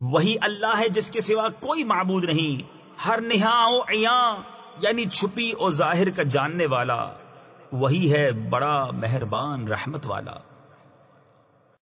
وہی اللہ ہے جس کے سوا کوئی معبود نہیں، ہر نہا عیاں یعنی چھپی اور ظاہر کا جاننے والا، وہی ہے بڑا مہربان رحمت والا۔